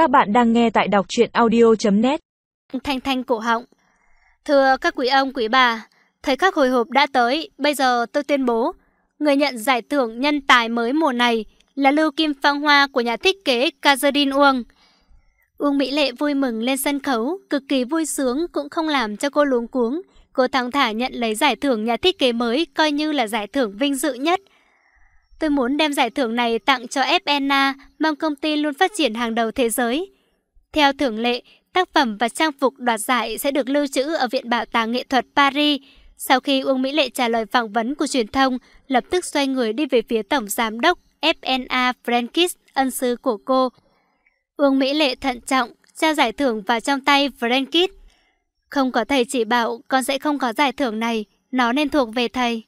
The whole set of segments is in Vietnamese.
Các bạn đang nghe tại đọc truyện audio.net Thanh thanh cổ họng. Thưa các quý ông, quý bà, Thời khắc hồi hộp đã tới, Bây giờ tôi tuyên bố, Người nhận giải thưởng nhân tài mới mùa này Là Lưu Kim Phong Hoa của nhà thiết kế Kazadin Uông. Uông Mỹ Lệ vui mừng lên sân khấu, Cực kỳ vui sướng cũng không làm cho cô luống cuống. Cô thong thả nhận lấy giải thưởng nhà thiết kế mới Coi như là giải thưởng vinh dự nhất. Tôi muốn đem giải thưởng này tặng cho FNA, mong công ty luôn phát triển hàng đầu thế giới. Theo thường lệ, tác phẩm và trang phục đoạt giải sẽ được lưu trữ ở Viện Bảo tàng Nghệ thuật Paris. Sau khi Uông Mỹ Lệ trả lời phỏng vấn của truyền thông, lập tức xoay người đi về phía Tổng Giám đốc FNA Frankis, ân sư của cô. Uông Mỹ Lệ thận trọng, trao giải thưởng vào trong tay Frankis. Không có thầy chỉ bảo, con sẽ không có giải thưởng này, nó nên thuộc về thầy.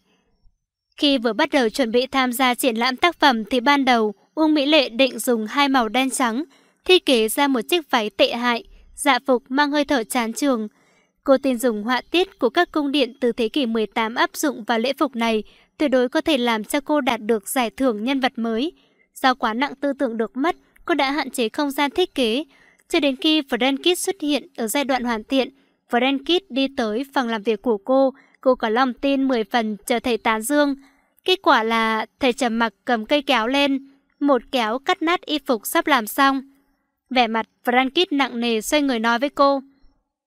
Khi vừa bắt đầu chuẩn bị tham gia triển lãm tác phẩm thì ban đầu Uông Mỹ Lệ định dùng hai màu đen trắng, thiết kế ra một chiếc váy tệ hại, dạ phục mang hơi thở chán trường. Cô tin dùng họa tiết của các cung điện từ thế kỷ 18 áp dụng vào lễ phục này tuyệt đối có thể làm cho cô đạt được giải thưởng nhân vật mới. Do quá nặng tư tưởng được mất, cô đã hạn chế không gian thiết kế. Cho đến khi Frankit xuất hiện ở giai đoạn hoàn thiện, Frankit đi tới phòng làm việc của cô, cô có lòng tin 10 phần chờ thầy tán dương. Kết quả là thầy trầm mặc cầm cây kéo lên, một kéo cắt nát y phục sắp làm xong. Vẻ mặt Frankit nặng nề xoay người nói với cô.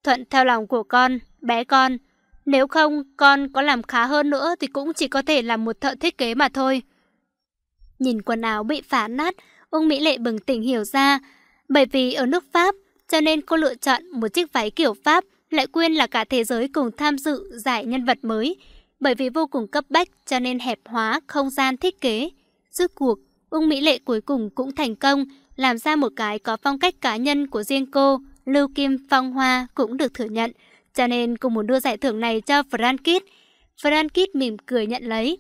Thuận theo lòng của con, bé con. Nếu không, con có làm khá hơn nữa thì cũng chỉ có thể làm một thợ thiết kế mà thôi. Nhìn quần áo bị phá nát, ông Mỹ Lệ bừng tỉnh hiểu ra. Bởi vì ở nước Pháp, cho nên cô lựa chọn một chiếc váy kiểu Pháp, lại quên là cả thế giới cùng tham dự giải nhân vật mới, bởi vì vô cùng cấp bách cho nên hẹp hóa không gian thiết kế. Rốt cuộc, Ung Mỹ Lệ cuối cùng cũng thành công, làm ra một cái có phong cách cá nhân của riêng cô, Lưu Kim Phong Hoa cũng được thừa nhận, cho nên cô muốn đưa giải thưởng này cho Frankit. Frankit mỉm cười nhận lấy.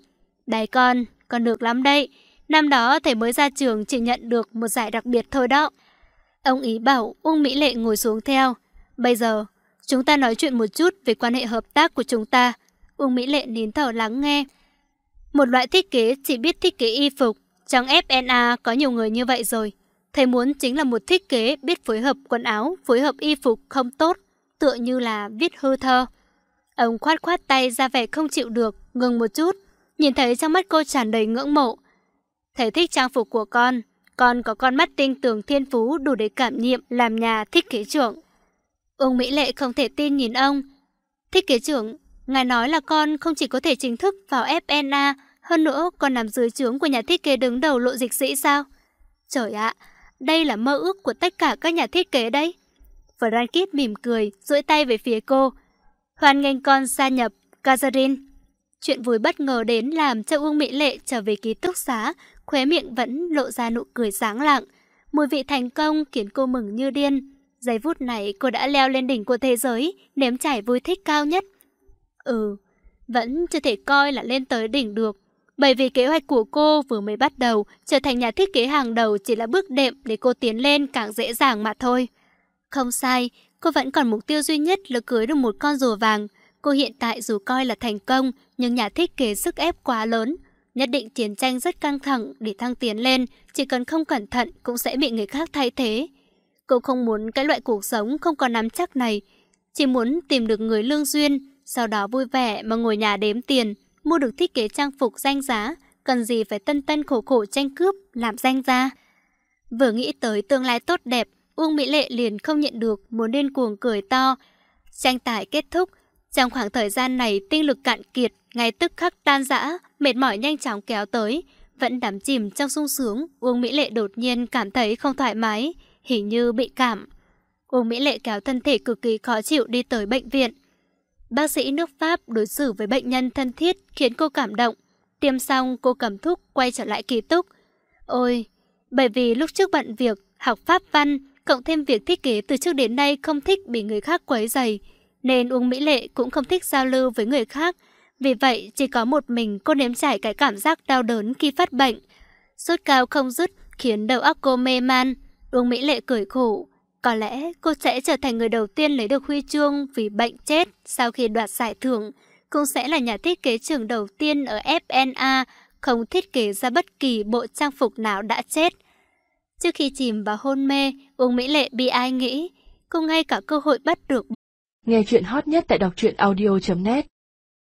Đấy con, con được lắm đây. Năm đó thầy mới ra trường chỉ nhận được một giải đặc biệt thôi đó. Ông ý bảo Ung Mỹ Lệ ngồi xuống theo. Bây giờ, chúng ta nói chuyện một chút về quan hệ hợp tác của chúng ta. Uông Mỹ Lệ nín thở lắng nghe. Một loại thiết kế chỉ biết thiết kế y phục, trong FNA có nhiều người như vậy rồi. Thầy muốn chính là một thiết kế biết phối hợp quần áo, phối hợp y phục không tốt, tựa như là viết hư thơ. Ông khoát khoát tay ra vẻ không chịu được, ngừng một chút, nhìn thấy trong mắt cô tràn đầy ngưỡng mộ. Thầy thích trang phục của con, con có con mắt tinh tường thiên phú đủ để cảm nhiệm làm nhà thiết kế trưởng. Uông Mỹ Lệ không thể tin nhìn ông. Thiết kế trưởng, Ngài nói là con không chỉ có thể chính thức vào FNA, hơn nữa còn nằm dưới trướng của nhà thiết kế đứng đầu lộ dịch sĩ sao? Trời ạ, đây là mơ ước của tất cả các nhà thiết kế đấy. Frankit mỉm cười, duỗi tay về phía cô. Hoan nghênh con gia nhập Kazarin. Chuyện vui bất ngờ đến làm cho Uông Mỹ Lệ trở về ký túc xá, khóe miệng vẫn lộ ra nụ cười sáng lặng. Mùi vị thành công khiến cô mừng như điên. Giây phút này cô đã leo lên đỉnh của thế giới, nếm trải vui thích cao nhất. Ừ, vẫn chưa thể coi là lên tới đỉnh được. Bởi vì kế hoạch của cô vừa mới bắt đầu, trở thành nhà thiết kế hàng đầu chỉ là bước đệm để cô tiến lên càng dễ dàng mà thôi. Không sai, cô vẫn còn mục tiêu duy nhất là cưới được một con rùa vàng. Cô hiện tại dù coi là thành công, nhưng nhà thiết kế sức ép quá lớn. Nhất định chiến tranh rất căng thẳng để thăng tiến lên, chỉ cần không cẩn thận cũng sẽ bị người khác thay thế. Cô không muốn cái loại cuộc sống không có nắm chắc này, chỉ muốn tìm được người lương duyên, sau đó vui vẻ mà ngồi nhà đếm tiền, mua được thiết kế trang phục danh giá, cần gì phải tân tân khổ khổ tranh cướp, làm danh ra. Vừa nghĩ tới tương lai tốt đẹp, Uông Mỹ Lệ liền không nhận được, muốn điên cuồng cười to. Tranh tài kết thúc, trong khoảng thời gian này tinh lực cạn kiệt, ngay tức khắc tan rã, mệt mỏi nhanh chóng kéo tới. Vẫn đắm chìm trong sung sướng, Uông Mỹ Lệ đột nhiên cảm thấy không thoải mái, hình như bị cảm. Uông Mỹ Lệ kéo thân thể cực kỳ khó chịu đi tới bệnh viện. Bác sĩ nước Pháp đối xử với bệnh nhân thân thiết khiến cô cảm động. Tiêm xong cô cầm thuốc quay trở lại ký túc. Ôi, bởi vì lúc trước bận việc, học Pháp văn, cộng thêm việc thiết kế từ trước đến nay không thích bị người khác quấy dày, nên Uông Mỹ Lệ cũng không thích giao lưu với người khác. Vì vậy, chỉ có một mình cô nếm trải cái cảm giác đau đớn khi phát bệnh. Sốt cao không dứt khiến đầu óc cô mê man. Uông Mỹ Lệ cười khổ. Có lẽ cô sẽ trở thành người đầu tiên lấy được huy chương vì bệnh chết sau khi đoạt giải thưởng. Cũng sẽ là nhà thiết kế trưởng đầu tiên ở FNA không thiết kế ra bất kỳ bộ trang phục nào đã chết. Trước khi chìm vào hôn mê, Uông Mỹ Lệ bị ai nghĩ, cô ngay cả cơ hội bắt được. Nghe chuyện hot nhất tại đọc truyện audio.net